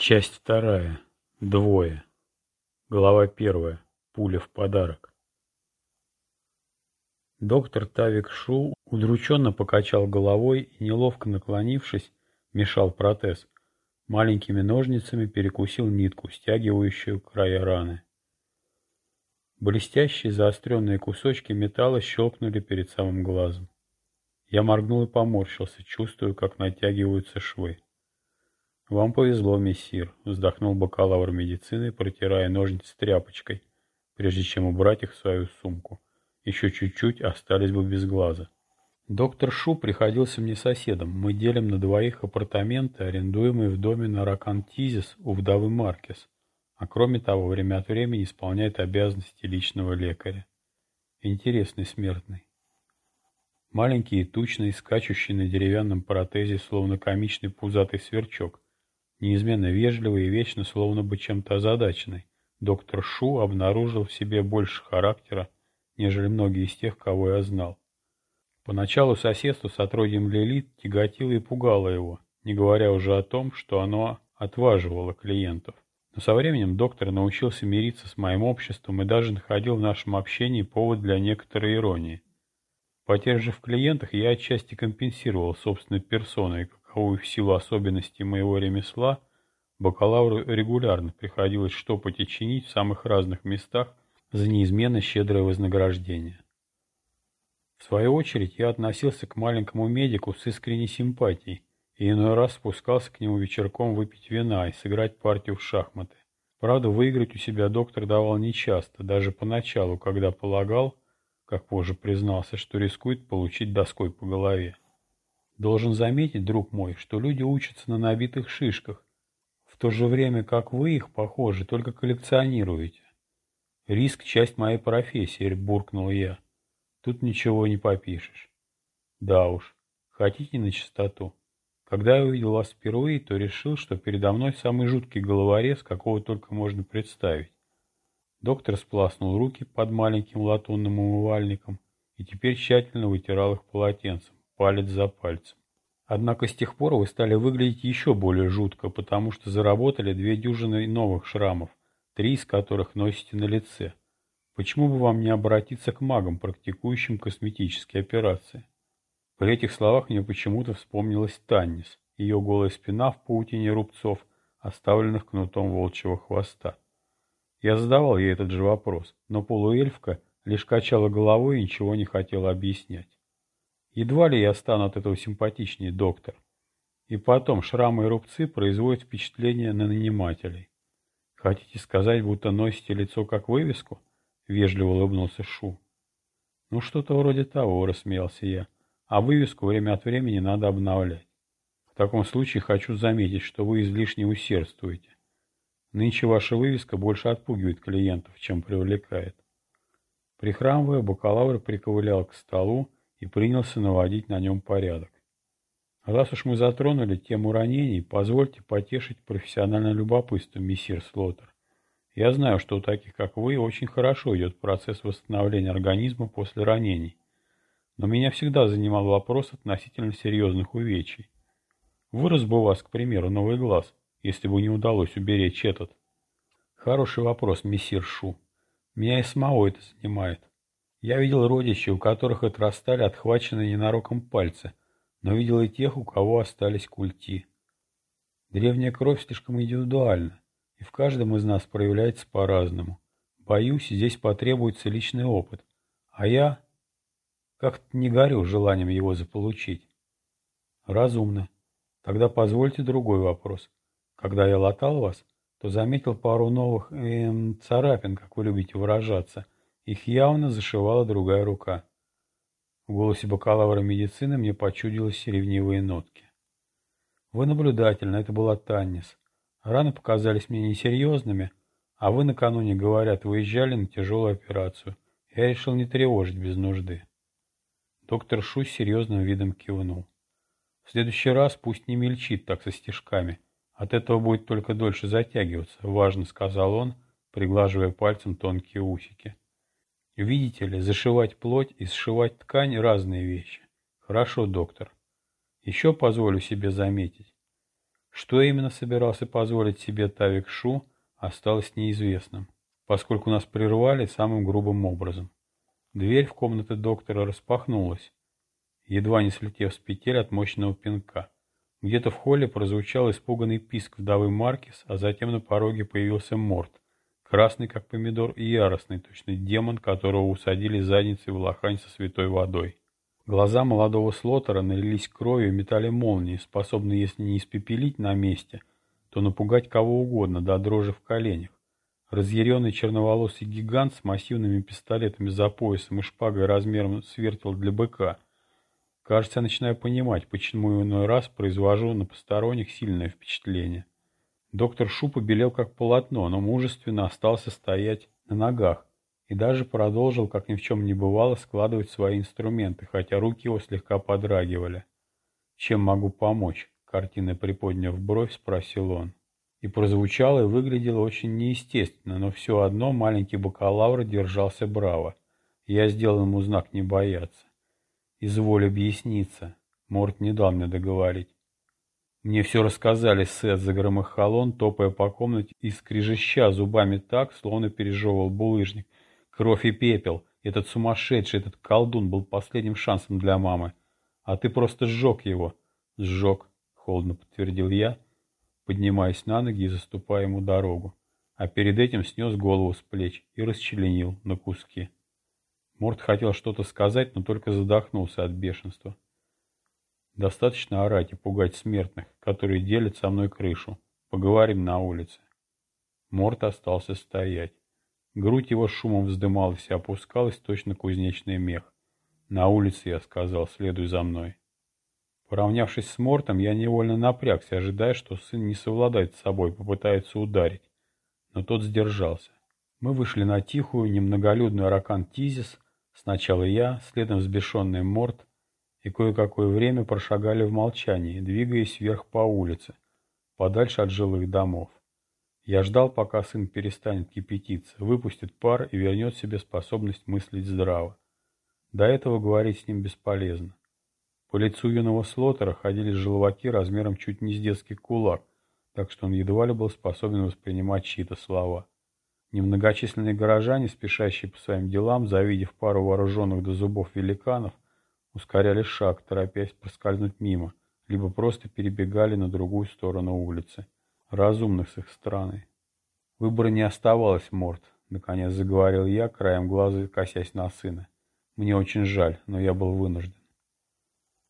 Часть вторая. Двое. Глава первая. Пуля в подарок. Доктор Тавик Шу удрученно покачал головой и, неловко наклонившись, мешал протез. Маленькими ножницами перекусил нитку, стягивающую края раны. Блестящие заостренные кусочки металла щелкнули перед самым глазом. Я моргнул и поморщился, чувствуя, как натягиваются швы. «Вам повезло, мессир», — вздохнул бакалавр медицины, протирая ножницы тряпочкой, прежде чем убрать их в свою сумку. Еще чуть-чуть остались бы без глаза. Доктор Шу приходился мне соседом. Мы делим на двоих апартаменты, арендуемые в доме на Ракантизис у вдовы Маркес. А кроме того, время от времени исполняет обязанности личного лекаря. Интересный смертный. Маленький и тучный, скачущий на деревянном протезе, словно комичный пузатый сверчок, неизменно вежливый и вечно словно бы чем-то озадаченный, доктор Шу обнаружил в себе больше характера, нежели многие из тех, кого я знал. Поначалу соседство с отродьем Лилит тяготило и пугало его, не говоря уже о том, что оно отваживало клиентов. Но со временем доктор научился мириться с моим обществом и даже находил в нашем общении повод для некоторой иронии. Потеря же в клиентах я отчасти компенсировал собственной персоной, каковую в силу особенностей моего ремесла бакалавру регулярно приходилось штопать и чинить в самых разных местах за неизменно щедрое вознаграждение. В свою очередь я относился к маленькому медику с искренней симпатией и иной раз спускался к нему вечерком выпить вина и сыграть партию в шахматы. Правда, выиграть у себя доктор давал нечасто, даже поначалу, когда полагал, как позже признался, что рискует получить доской по голове. Должен заметить, друг мой, что люди учатся на набитых шишках, в то же время как вы их, похоже, только коллекционируете. Риск – часть моей профессии, буркнул я. Тут ничего не попишешь. Да уж, хотите на чистоту. Когда я увидел вас впервые, то решил, что передо мной самый жуткий головорез, какого только можно представить. Доктор спласнул руки под маленьким латунным умывальником и теперь тщательно вытирал их полотенцем палец за пальцем. Однако с тех пор вы стали выглядеть еще более жутко, потому что заработали две дюжины новых шрамов, три из которых носите на лице. Почему бы вам не обратиться к магам, практикующим косметические операции? При этих словах мне почему-то вспомнилась Таннис, ее голая спина в паутине рубцов, оставленных кнутом волчьего хвоста. Я задавал ей этот же вопрос, но полуэльфка лишь качала головой и ничего не хотела объяснять. Едва ли я стану от этого симпатичнее, доктор. И потом, шрамы и рубцы производят впечатление на нанимателей. Хотите сказать, будто носите лицо как вывеску? Вежливо улыбнулся Шу. Ну, что-то вроде того, рассмеялся я. А вывеску время от времени надо обновлять. В таком случае хочу заметить, что вы излишне усердствуете. Нынче ваша вывеска больше отпугивает клиентов, чем привлекает. Прихрамывая, бакалавр приковылял к столу, и принялся наводить на нем порядок. Раз уж мы затронули тему ранений, позвольте потешить профессиональное любопытство, мессир Слотер. Я знаю, что у таких, как вы, очень хорошо идет процесс восстановления организма после ранений. Но меня всегда занимал вопрос относительно серьезных увечий. Вырос бы у вас, к примеру, новый глаз, если бы не удалось уберечь этот. Хороший вопрос, мессир Шу. Меня и самого это занимает. Я видел родичей, у которых отрастали отхваченные ненароком пальцы, но видел и тех, у кого остались культи. Древняя кровь слишком индивидуальна, и в каждом из нас проявляется по-разному. Боюсь, здесь потребуется личный опыт, а я как-то не горю желанием его заполучить. Разумно. Тогда позвольте другой вопрос. Когда я латал вас, то заметил пару новых эм, царапин, как вы любите выражаться – их явно зашивала другая рука. В голосе бакалавра медицины мне почудились ревнивые нотки. Вы наблюдательны, это была Таннис. Раны показались мне несерьезными, а вы накануне, говорят, выезжали на тяжелую операцию. Я решил не тревожить без нужды. Доктор Шу с серьезным видом кивнул. В следующий раз пусть не мельчит так со стежками. От этого будет только дольше затягиваться, важно, сказал он, приглаживая пальцем тонкие усики. Видите ли, зашивать плоть и сшивать ткань – разные вещи. Хорошо, доктор. Еще позволю себе заметить, что именно собирался позволить себе Тавик Шу, осталось неизвестным, поскольку нас прервали самым грубым образом. Дверь в комнаты доктора распахнулась, едва не слетев с петель от мощного пинка. Где-то в холле прозвучал испуганный писк вдовы Маркис, а затем на пороге появился Морт, красный как помидор и яростный, точно демон, которого усадили задницей в лохань со святой водой. Глаза молодого Слотера налились кровью и метали молнии, способные, если не испепелить на месте, то напугать кого угодно до дрожи в коленях. Разъяренный черноволосый гигант с массивными пистолетами за поясом и шпагой размером с вертел для быка. Кажется, я начинаю понимать, почему иной раз произвожу на посторонних сильное впечатление. Доктор Шу побелел как полотно, но мужественно остался стоять на ногах и даже продолжил, как ни в чем не бывало, складывать свои инструменты, хотя руки его слегка подрагивали. «Чем могу помочь?» — картина приподняв бровь, спросил он. И прозвучало и выглядело очень неестественно, но все одно маленький бакалавр держался браво. Я сделал ему знак не бояться. «Изволь объясниться». Морт не дал мне договорить. Мне все рассказали, Сет, загромыхал он, топая по комнате и скрежеща зубами так, словно пережевывал булыжник. Кровь и пепел. Этот сумасшедший, этот колдун был последним шансом для мамы. А ты просто сжег его. Сжег, холодно подтвердил я, поднимаясь на ноги и заступая ему дорогу. А перед этим снес голову с плеч и расчленил на куски. Морд хотел что-то сказать, но только задохнулся от бешенства. Достаточно орать и пугать смертных, которые делят со мной крышу. Поговорим на улице. Морт остался стоять. Грудь его шумом вздымалась и опускалась, точно кузнечный мех. «На улице», — я сказал, — «следуй за мной». Поравнявшись с Мортом, я невольно напрягся, ожидая, что сын не совладает с собой, попытается ударить. Но тот сдержался. Мы вышли на тихую, немноголюдную Аракан Тизис, сначала я, следом взбешенный Морт, и кое-какое время прошагали в молчании, двигаясь вверх по улице, подальше от жилых домов. Я ждал, пока сын перестанет кипятиться, выпустит пар и вернет себе способность мыслить здраво. До этого говорить с ним бесполезно. По лицу юного Слотера ходили желваки размером чуть не с детский кулак, так что он едва ли был способен воспринимать чьи-то слова. Немногочисленные горожане, спешащие по своим делам, завидев пару вооруженных до зубов великанов, ускоряли шаг, торопясь проскользнуть мимо, либо просто перебегали на другую сторону улицы. Разумных с их стороны. Выбора не оставалось, Морт, наконец заговорил я, краем глаза косясь на сына. Мне очень жаль, но я был вынужден.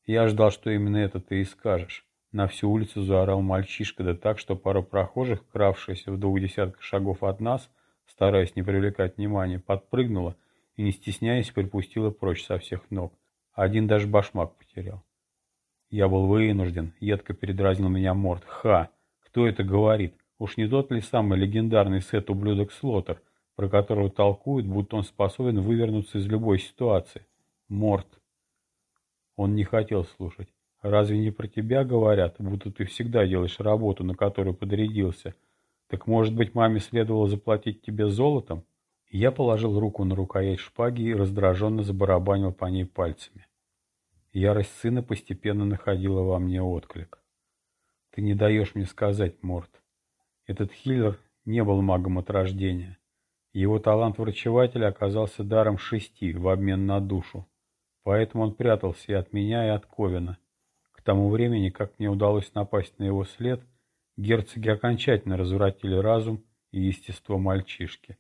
Я ждал, что именно это ты и скажешь. На всю улицу заорал мальчишка, да так, что пара прохожих, кравшаяся в двух десятках шагов от нас, стараясь не привлекать внимания, подпрыгнула и, не стесняясь, припустила прочь со всех ног. Один даже башмак потерял. Я был вынужден, едко передразнил меня Морд. Ха! Кто это говорит? Уж не тот ли самый легендарный сет-ублюдок Слотер, про которого толкуют, будто он способен вывернуться из любой ситуации? Морд. Он не хотел слушать. Разве не про тебя говорят, будто ты всегда делаешь работу, на которую подрядился? Так может быть маме следовало заплатить тебе золотом? Я положил руку на рукоять шпаги и раздраженно забарабанил по ней пальцами. Ярость сына постепенно находила во мне отклик. «Ты не даешь мне сказать, Морт. Этот хиллер не был магом от рождения. Его талант врачевателя оказался даром шести в обмен на душу. Поэтому он прятался и от меня, и от Ковина. К тому времени, как мне удалось напасть на его след, герцоги окончательно развратили разум и естество мальчишки.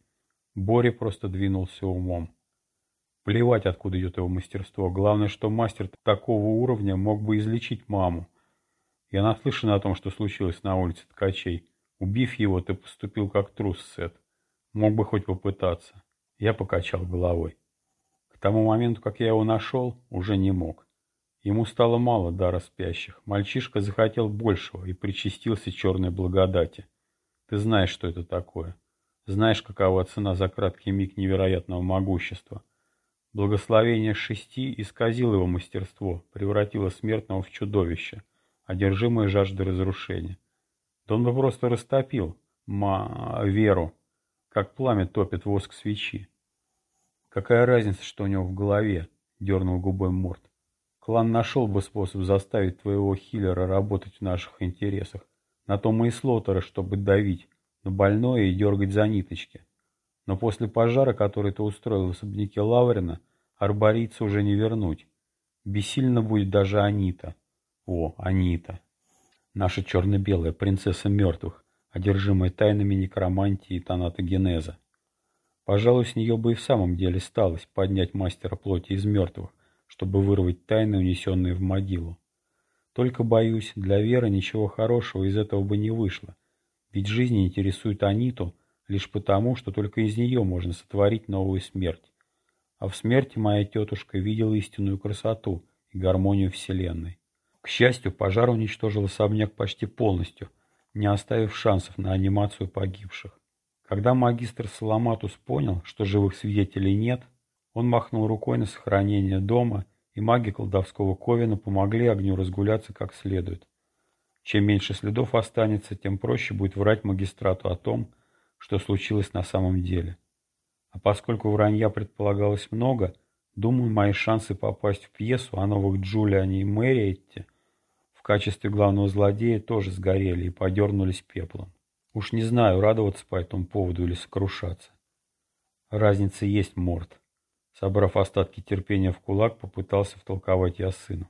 Боря просто двинулся умом. Плевать, откуда идет его мастерство. Главное, что мастер такого уровня мог бы излечить маму. Я наслышан о том, что случилось на улице ткачей. Убив его, ты поступил как трус, Сет. Мог бы хоть попытаться. Я покачал головой. К тому моменту, как я его нашел, уже не мог. Ему стало мало дара спящих. Мальчишка захотел большего и причастился черной благодати. Ты знаешь, что это такое. Знаешь, какова цена за краткий миг невероятного могущества. Благословение шести исказило его мастерство, превратило смертного в чудовище, одержимое жаждой разрушения. Да он бы просто растопил ма веру, как пламя топит воск свечи. Какая разница, что у него в голове, дернул губой Морт. Клан нашел бы способ заставить твоего хиллера работать в наших интересах. На то мы и слотеры, чтобы давить на больное и дергать за ниточки. Но после пожара, который ты устроил в особняке Лаврина, арборийца уже не вернуть. Бессильно будет даже Анита. О, Анита. Наша черно-белая принцесса мертвых, одержимая тайнами некромантии и тонатогенеза. Пожалуй, с нее бы и в самом деле сталось поднять мастера плоти из мертвых, чтобы вырвать тайны, унесенные в могилу. Только, боюсь, для Веры ничего хорошего из этого бы не вышло, ведь жизнь интересует Аниту лишь потому, что только из нее можно сотворить новую смерть. А в смерти моя тетушка видела истинную красоту и гармонию Вселенной. К счастью, пожар уничтожил особняк почти полностью, не оставив шансов на анимацию погибших. Когда магистр Саламатус понял, что живых свидетелей нет, он махнул рукой на сохранение дома, и маги колдовского Ковина помогли огню разгуляться как следует. Чем меньше следов останется, тем проще будет врать магистрату о том, что случилось на самом деле. А поскольку вранья предполагалось много, думаю, мои шансы попасть в пьесу о новых Джулиане и Мэриетте в качестве главного злодея тоже сгорели и подернулись пеплом. Уж не знаю, радоваться по этому поводу или сокрушаться. Разница есть, Морд. Собрав остатки терпения в кулак, попытался втолковать я сыну.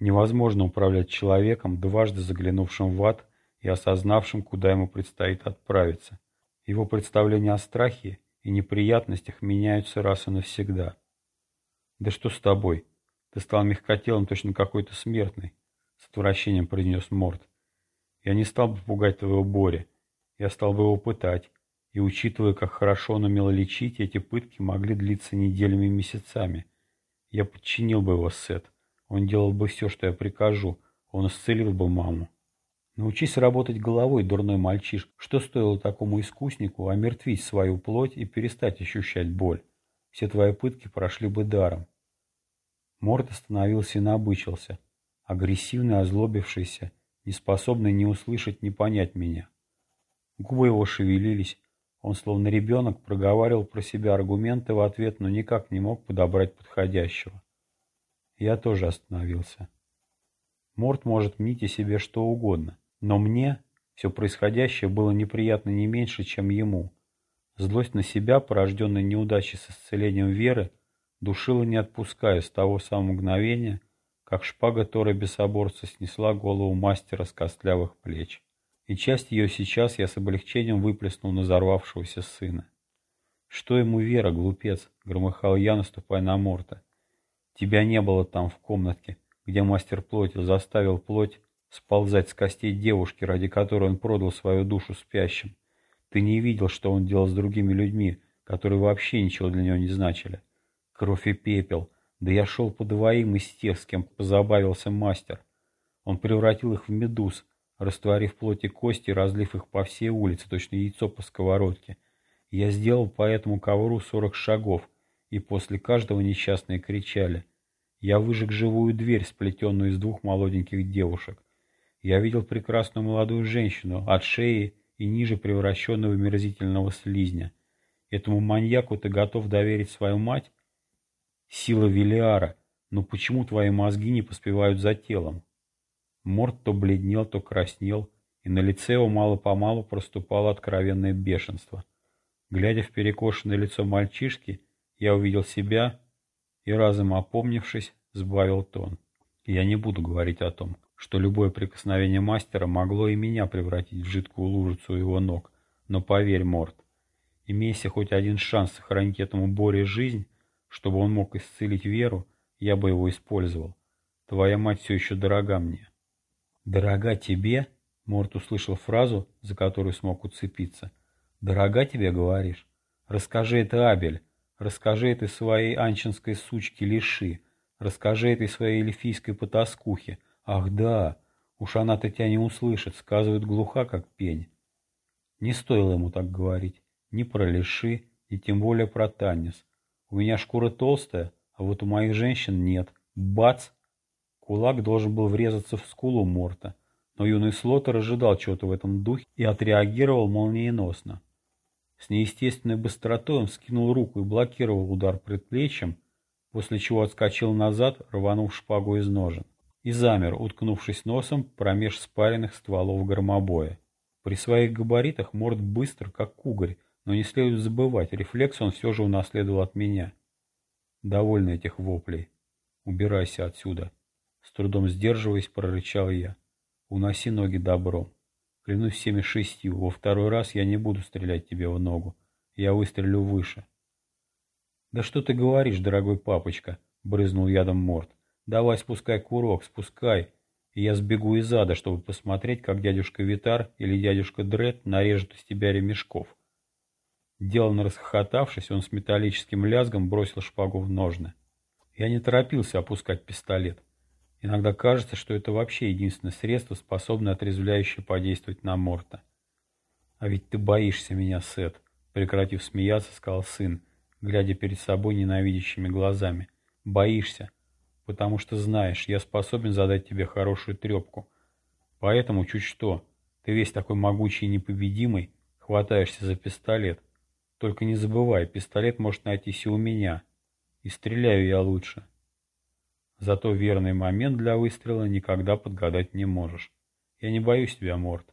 Невозможно управлять человеком, дважды заглянувшим в ад и осознавшим, куда ему предстоит отправиться. Его представления о страхе и неприятностях меняются раз и навсегда. «Да что с тобой? Ты стал мягкотелым, точно какой-то смертный», — с отвращением произнес Морд. «Я не стал бы пугать твоего Бори. Я стал бы его пытать. И учитывая, как хорошо он умел лечить, эти пытки могли длиться неделями и месяцами. Я подчинил бы его, Сет. Он делал бы все, что я прикажу. Он исцелил бы маму. Научись работать головой, дурной мальчиш. Что стоило такому искуснику омертвить свою плоть и перестать ощущать боль? Все твои пытки прошли бы даром. Морд остановился и набычился. Агрессивный, озлобившийся, неспособный ни услышать, ни понять меня. Губы его шевелились, он, словно ребенок, проговаривал про себя аргументы в ответ, но никак не мог подобрать подходящего. Я тоже остановился. Морт может мнить о себе что угодно, но мне все происходящее было неприятно не меньше, чем ему. Злость на себя, порожденная неудачей с исцелением веры, душила не отпуская с того самого мгновения, как шпага Тора Бесоборца снесла голову мастера с костлявых плеч и часть ее сейчас я с облегчением выплеснул на взорвавшегося сына. «Что ему Вера, глупец?» — громыхал я, наступая на Морта. «Тебя не было там, в комнатке, где мастер плоти заставил плоть сползать с костей девушки, ради которой он продал свою душу спящим. Ты не видел, что он делал с другими людьми, которые вообще ничего для него не значили. Кровь и пепел. Да я шел по двоим из тех, с кем позабавился мастер. Он превратил их в медуз, растворив плоть и кости, разлив их по всей улице, точно яйцо по сковородке. Я сделал по этому ковру сорок шагов, и после каждого несчастные кричали. Я выжег живую дверь, сплетенную из двух молоденьких девушек. Я видел прекрасную молодую женщину, от шеи и ниже превращенную в мерзительного слизня. Этому маньяку ты готов доверить свою мать? Сила Велиара, но почему твои мозги не поспевают за телом? Морд то бледнел, то краснел, и на лице его мало-помалу проступало откровенное бешенство. Глядя в перекошенное лицо мальчишки, я увидел себя и, разом опомнившись, сбавил тон. Я не буду говорить о том, что любое прикосновение мастера могло и меня превратить в жидкую лужицу его ног, но поверь, Морд, имейся хоть один шанс сохранить этому Боре жизнь, чтобы он мог исцелить веру, я бы его использовал. Твоя мать все еще дорога мне. «Дорога тебе?» — Морт услышал фразу, за которую смог уцепиться. «Дорога тебе, говоришь? Расскажи это, Абель. Расскажи это своей анчинской сучке Лиши. Расскажи этой своей эльфийской потаскухе. Ах да, уж она-то тебя не услышит, сказывает глуха, как пень». Не стоило ему так говорить. Ни про Лиши, ни тем более про Танис. У меня шкура толстая, а вот у моих женщин нет. Бац! Кулак должен был врезаться в скулу Морта, но юный Слотер ожидал чего-то в этом духе и отреагировал молниеносно. С неестественной быстротой он скинул руку и блокировал удар предплечьем, после чего отскочил назад, рванув шпагу из ножен. И замер, уткнувшись носом промеж спаренных стволов громобоя. При своих габаритах Морд быстр, как кугарь, но не следует забывать, рефлекс он все же унаследовал от меня. Довольно этих воплей. Убирайся отсюда. С трудом сдерживаясь, прорычал я. Уноси ноги добром. Клянусь всеми шестью, во второй раз я не буду стрелять тебе в ногу. Я выстрелю выше. Да что ты говоришь, дорогой папочка, брызнул ядом Морд. Давай спускай курок, спускай. И я сбегу из ада, чтобы посмотреть, как дядюшка Витар или дядюшка Дред нарежут из тебя ремешков. Деланно расхохотавшись, он с металлическим лязгом бросил шпагу в ножны. Я не торопился опускать пистолет. Иногда кажется, что это вообще единственное средство, способное отрезвляюще подействовать на Морта. «А ведь ты боишься меня, Сет», — прекратив смеяться, сказал сын, глядя перед собой ненавидящими глазами. «Боишься, потому что знаешь, я способен задать тебе хорошую трепку. Поэтому чуть что, ты весь такой могучий и непобедимый, хватаешься за пистолет. Только не забывай, пистолет может найтись и у меня, и стреляю я лучше». Зато верный момент для выстрела никогда подгадать не можешь. Я не боюсь тебя, Морд.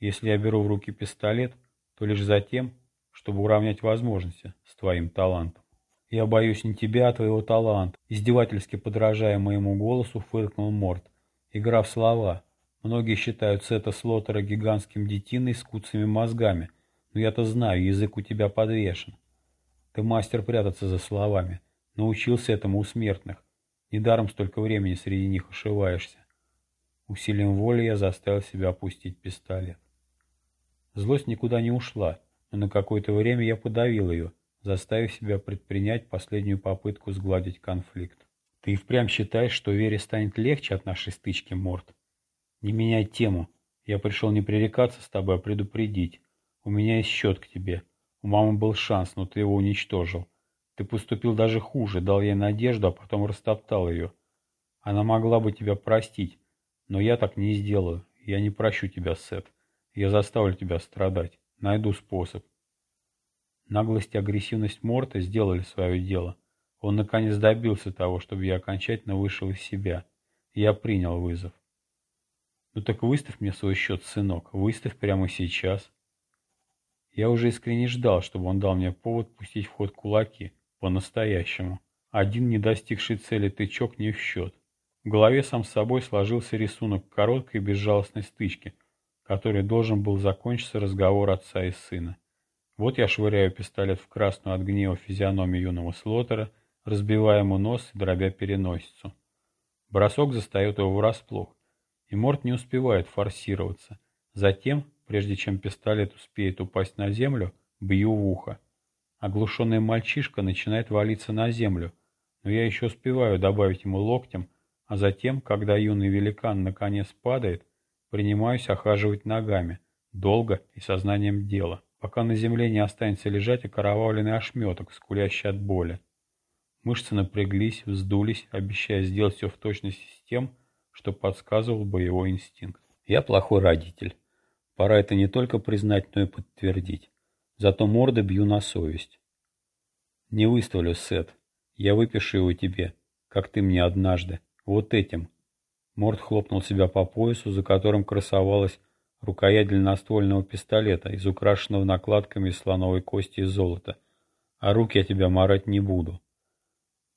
Если я беру в руки пистолет, то лишь за тем, чтобы уравнять возможности с твоим талантом. Я боюсь не тебя, а твоего таланта. Издевательски подражая моему голосу, фыркнул Морд. Игра в слова. Многие считают Сета Слотера гигантским детиной с куцами мозгами. Но я-то знаю, язык у тебя подвешен. Ты мастер прятаться за словами. Научился этому у смертных. Недаром столько времени среди них ошиваешься. Усилием воли я заставил себя опустить пистолет. Злость никуда не ушла, но на какое-то время я подавил ее, заставив себя предпринять последнюю попытку сгладить конфликт. Ты и впрямь считаешь, что Вере станет легче от нашей стычки, Морд? Не меняй тему. Я пришел не пререкаться с тобой, а предупредить. У меня есть счет к тебе. У мамы был шанс, но ты его уничтожил. Ты поступил даже хуже, дал ей надежду, а потом растоптал ее. Она могла бы тебя простить, но я так не сделаю. Я не прощу тебя, Сет. Я заставлю тебя страдать. Найду способ. Наглость и агрессивность Морта сделали свое дело. Он наконец добился того, чтобы я окончательно вышел из себя. Я принял вызов. Ну так выставь мне свой счет, сынок. Выставь прямо сейчас. Я уже искренне ждал, чтобы он дал мне повод пустить в ход кулаки. По-настоящему. Один не достигший цели тычок не в счет. В голове сам собой сложился рисунок короткой безжалостной стычки, который должен был закончиться разговор отца и сына. Вот я швыряю пистолет в красную от гнева физиономию юного Слотера, разбивая ему нос и дробя переносицу. Бросок застает его врасплох, и Морт не успевает форсироваться. Затем, прежде чем пистолет успеет упасть на землю, бью в ухо. Оглушенный мальчишка начинает валиться на землю, но я еще успеваю добавить ему локтем, а затем, когда юный великан наконец падает, принимаюсь охаживать ногами, долго и сознанием дела, пока на земле не останется лежать окровавленный ошметок, скулящий от боли. Мышцы напряглись, вздулись, обещая сделать все в точности с тем, что подсказывал боевой инстинкт. Я плохой родитель. Пора это не только признать, но и подтвердить. Зато морды бью на совесть. Не выставлю, Сет. Я выпишу его тебе, как ты мне однажды. Вот этим. Морд хлопнул себя по поясу, за которым красовалась рукоять длинноствольного пистолета, из украшенного накладками из слоновой кости и золота. А руки я тебя марать не буду.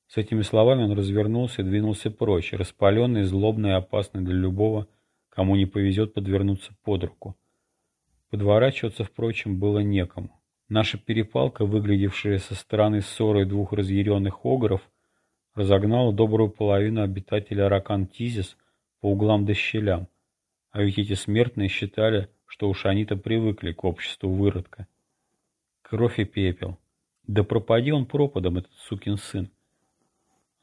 С этими словами он развернулся и двинулся прочь, распаленный, злобный и опасный для любого, кому не повезет подвернуться под руку. Подворачиваться, впрочем, было некому. Наша перепалка, выглядевшая со стороны ссоры двух разъяренных огров, разогнала добрую половину обитателей Аракан-Тизис по углам да щелям, а ведь эти смертные считали, что уж они-то привыкли к обществу выродка. Кровь и пепел. Да пропади он пропадом, этот сукин сын.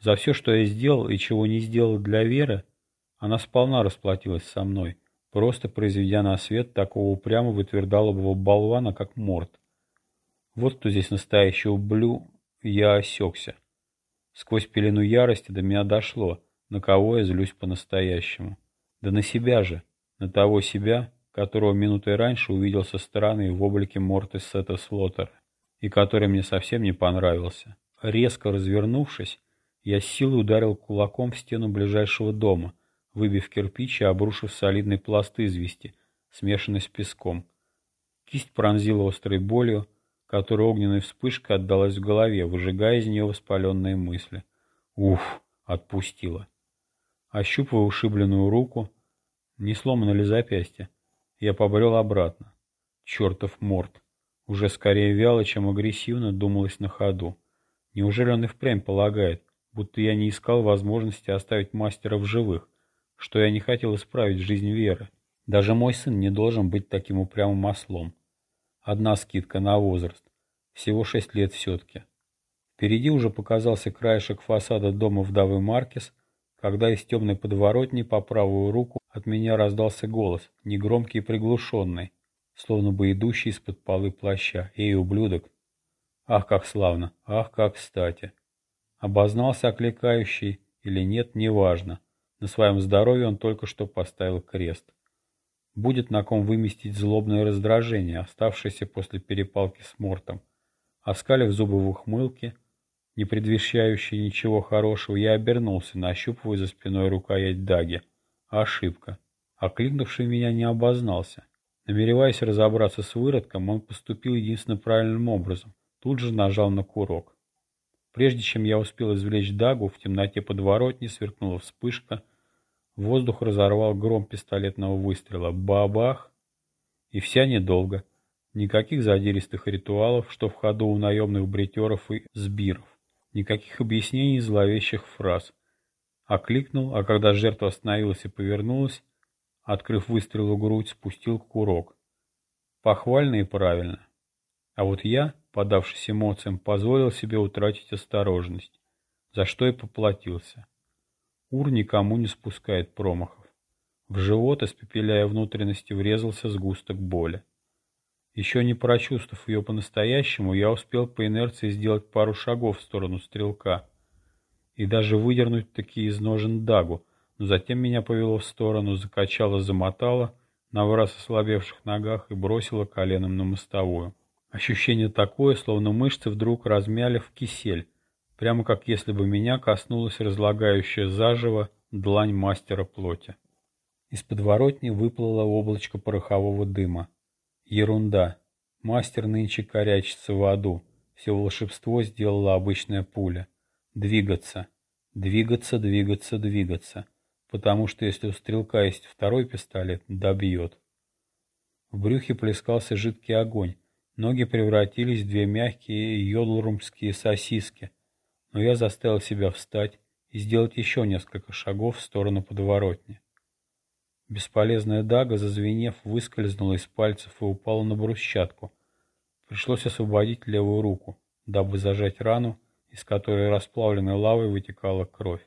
За все, что я сделал и чего не сделал для Веры, она сполна расплатилась со мной просто произведя на свет такого упрямого и твердолобого болвана, как Морд. Вот кто здесь настоящий ублю, я осекся. Сквозь пелену ярости до меня дошло, на кого я злюсь по-настоящему. Да на себя же, на того себя, которого минутой раньше увидел со стороны в облике Морты Сета Слоттера, и который мне совсем не понравился. Резко развернувшись, я с силой ударил кулаком в стену ближайшего дома — выбив кирпич и обрушив солидный пласт извести, смешанный с песком. Кисть пронзила острой болью, которая огненной вспышкой отдалась в голове, выжигая из нее воспаленные мысли. Уф, отпустила. Ощупывая ушибленную руку, не сломано ли запястье, я побрел обратно. Чертов морд. Уже скорее вяло, чем агрессивно думалось на ходу. Неужели он и впрямь полагает, будто я не искал возможности оставить мастера в живых, что я не хотел исправить жизнь Веры? Даже мой сын не должен быть таким упрямым ослом. Одна скидка на возраст. Всего шесть лет все-таки. Впереди уже показался краешек фасада дома вдовы Маркес, когда из темной подворотни по правую руку от меня раздался голос, негромкий и приглушенный, словно бы идущий из-под полы плаща. «Эй, ублюдок!» Ах, как славно! Ах, как кстати! Обознался окликающий или нет, неважно. На своем здоровье он только что поставил крест. Будет на ком выместить злобное раздражение, оставшееся после перепалки с Мортом. Оскалив зубы в ухмылке, не предвещающей ничего хорошего, я обернулся, нащупывая за спиной рукоять даги. Ошибка. Окликнувший меня не обознался. Намереваясь разобраться с выродком, он поступил единственно правильным образом. Тут же нажал на курок. Прежде чем я успел извлечь дагу, в темноте подворотни сверкнула вспышка — Воздух разорвал гром пистолетного выстрела. Бабах! И вся недолго. Никаких задиристых ритуалов, что в ходу у наемных бритеров и сбиров. Никаких объяснений зловещих фраз. Окликнул, а когда жертва остановилась и повернулась, открыв выстрелу грудь, спустил курок. Похвально и правильно. А вот я, подавшись эмоциям, позволил себе утратить осторожность, за что и поплатился. Ур никому не спускает промахов. В живот, испепеляя внутренности, врезался сгусток боли. Еще не прочувствовав ее по-настоящему, я успел по инерции сделать пару шагов в сторону стрелка и даже выдернуть такие из ножен дагу, но затем меня повело в сторону, закачало, замотало на враз ослабевших ногах и бросило коленом на мостовую. Ощущение такое, словно мышцы вдруг размяли в кисель, прямо как если бы меня коснулась разлагающая заживо длань мастера плоти. Из подворотни выплыло облачко порохового дыма. Ерунда. Мастер нынче корячится в аду. Все волшебство сделала обычная пуля. Двигаться. Двигаться, двигаться, двигаться. Потому что если у стрелка есть второй пистолет, добьет. В брюхе плескался жидкий огонь. Ноги превратились в две мягкие йодлрумские сосиски — но я заставил себя встать и сделать еще несколько шагов в сторону подворотни. Бесполезная дага, зазвенев, выскользнула из пальцев и упала на брусчатку. Пришлось освободить левую руку, дабы зажать рану, из которой расплавленной лавой вытекала кровь.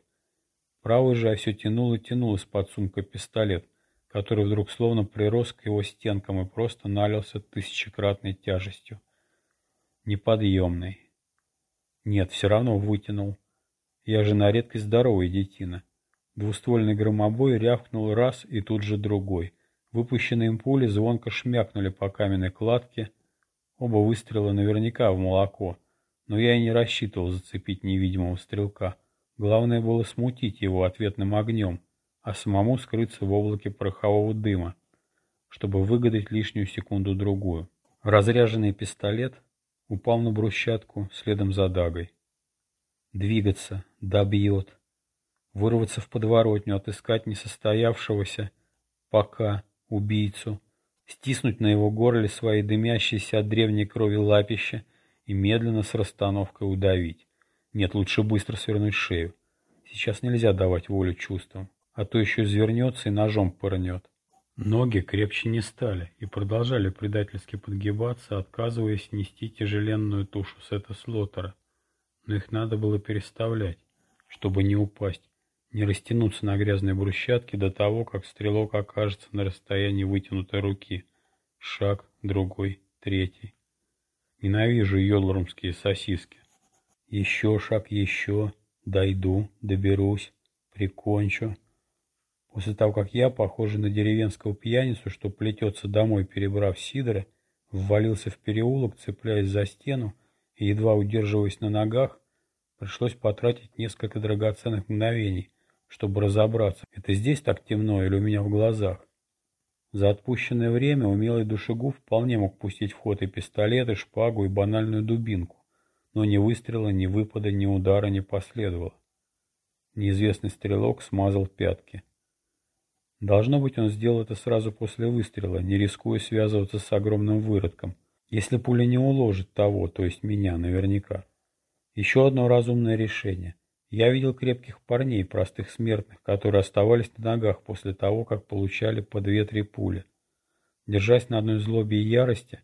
Правый же все тянул и тянул из-под сумка пистолет, который вдруг словно прирос к его стенкам и просто налился тысячекратной тяжестью. Неподъемный, нет, все равно вытянул. Я же на редкость здоровый детина. Двуствольный громобой рявкнул раз и тут же другой. Выпущенные им пули звонко шмякнули по каменной кладке. Оба выстрела наверняка в молоко. Но я и не рассчитывал зацепить невидимого стрелка. Главное было смутить его ответным огнем, а самому скрыться в облаке порохового дыма, чтобы выгадать лишнюю секунду-другую. Разряженный пистолет Упал на брусчатку следом за Дагой. Двигаться, добьет. Вырваться в подворотню, отыскать несостоявшегося пока убийцу, стиснуть на его горле свои дымящиеся от древней крови лапища и медленно с расстановкой удавить. Нет, лучше быстро свернуть шею. Сейчас нельзя давать волю чувствам, а то еще извернется и ножом пырнет. Ноги крепче не стали и продолжали предательски подгибаться, отказываясь нести тяжеленную тушу Сета Слотера. Но их надо было переставлять, чтобы не упасть, не растянуться на грязной брусчатке до того, как стрелок окажется на расстоянии вытянутой руки. Шаг, другой, третий. Ненавижу йодлрумские сосиски. Еще шаг, еще. Дойду, доберусь, прикончу. После того, как я, похожий на деревенского пьяницу, что плетется домой, перебрав сидоры, ввалился в переулок, цепляясь за стену и едва удерживаясь на ногах, пришлось потратить несколько драгоценных мгновений, чтобы разобраться, это здесь так темно или у меня в глазах. За отпущенное время умелый душегуб вполне мог пустить в ход и пистолет, и шпагу, и банальную дубинку, но ни выстрела, ни выпада, ни удара не последовало. Неизвестный стрелок смазал пятки. Должно быть, он сделал это сразу после выстрела, не рискуя связываться с огромным выродком. Если пуля не уложит того, то есть меня, наверняка. Еще одно разумное решение. Я видел крепких парней, простых смертных, которые оставались на ногах после того, как получали по две-три пули. Держась на одной злобе и ярости,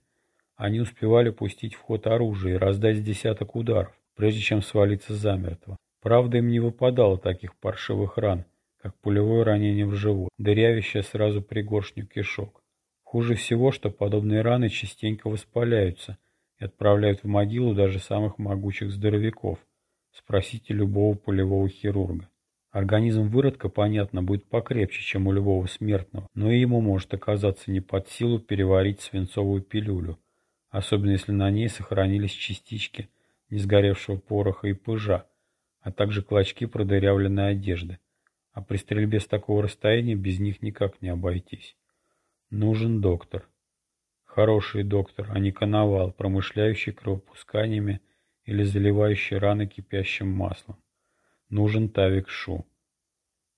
они успевали пустить в ход оружие и раздать десяток ударов, прежде чем свалиться замертво. Правда, им не выпадало таких паршивых ран, как пулевое ранение в живот, дырявящее сразу пригоршню кишок. Хуже всего, что подобные раны частенько воспаляются и отправляют в могилу даже самых могучих здоровяков – Спросите любого полевого хирурга. Организм выродка, понятно, будет покрепче, чем у любого смертного, но и ему может оказаться не под силу переварить свинцовую пилюлю, особенно если на ней сохранились частички несгоревшего пороха и пыжа, а также клочки продырявленной одежды. А при стрельбе с такого расстояния без них никак не обойтись. Нужен доктор. Хороший доктор, а не коновал, промышляющий кровопусканиями или заливающий раны кипящим маслом. Нужен Тавик Шу.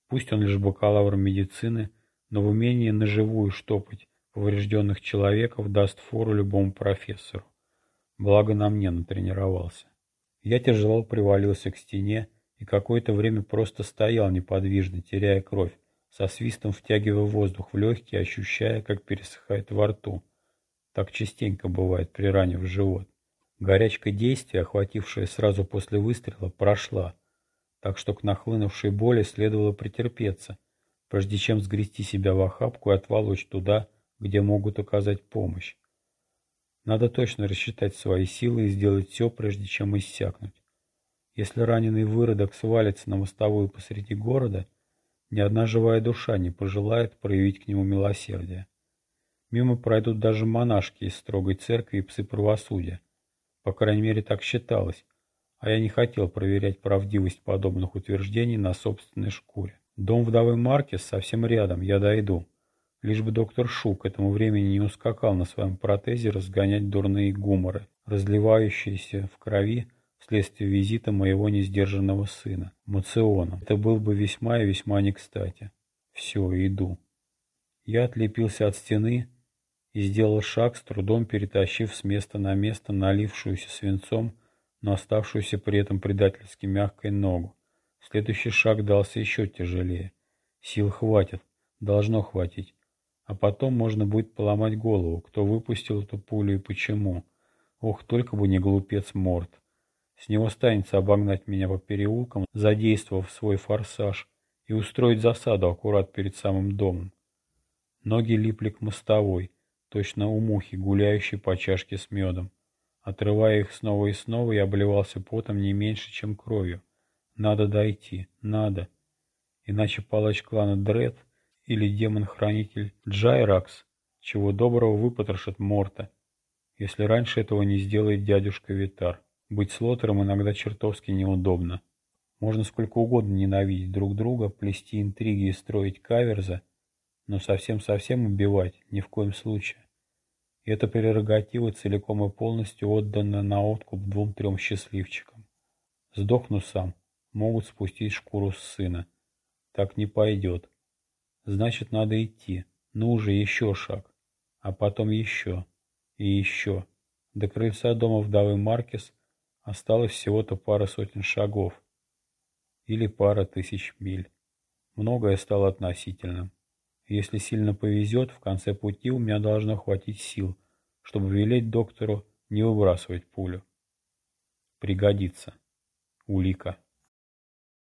Пусть он лишь бакалавр медицины, но в умении наживую штопать поврежденных человеков даст фору любому профессору. Благо на мне натренировался. Я тяжело привалился к стене и какое-то время просто стоял неподвижно, теряя кровь, со свистом втягивая воздух в легкие, ощущая, как пересыхает во рту. Так частенько бывает при ране в живот. Горячка действия, охватившая сразу после выстрела, прошла, так что к нахлынувшей боли следовало претерпеться, прежде чем сгрести себя в охапку и отволочь туда, где могут оказать помощь. Надо точно рассчитать свои силы и сделать все, прежде чем иссякнуть. Если раненый выродок свалится на мостовую посреди города, ни одна живая душа не пожелает проявить к нему милосердие. Мимо пройдут даже монашки из строгой церкви и псы правосудия, по крайней мере, так считалось, а я не хотел проверять правдивость подобных утверждений на собственной шкуре. Дом вдовы Маркес совсем рядом, я дойду. Лишь бы доктор Шу к этому времени не ускакал на своем протезе разгонять дурные гуморы, разливающиеся в крови вследствие визита моего несдержанного сына, Мациона. Это был бы весьма и весьма не кстати. Все, иду. Я отлепился от стены и сделал шаг, с трудом перетащив с места на место налившуюся свинцом, но оставшуюся при этом предательски мягкой ногу. Следующий шаг дался еще тяжелее. Сил хватит, должно хватить. А потом можно будет поломать голову, кто выпустил эту пулю и почему. Ох, только бы не глупец Морд. С него станется обогнать меня по переулкам, задействовав свой форсаж, и устроить засаду аккурат перед самым домом. Ноги липли к мостовой, точно у мухи, гуляющей по чашке с медом. Отрывая их снова и снова, я обливался потом не меньше, чем кровью. Надо дойти, надо. Иначе палач клана Дред или демон-хранитель Джайракс чего доброго выпотрошит Морта, если раньше этого не сделает дядюшка Витар. Быть слотером иногда чертовски неудобно. Можно сколько угодно ненавидеть друг друга, плести интриги и строить каверза, но совсем-совсем убивать ни в коем случае. Эта прерогатива целиком и полностью отдана на откуп двум-трем счастливчикам. Сдохну сам, могут спустить шкуру с сына. Так не пойдет. Значит, надо идти. Ну уже еще шаг. А потом еще. И еще. До крыльца дома вдовы Маркес осталось всего-то пара сотен шагов. Или пара тысяч миль. Многое стало относительным. Если сильно повезет, в конце пути у меня должно хватить сил, чтобы велеть доктору не выбрасывать пулю. Пригодится. Улика.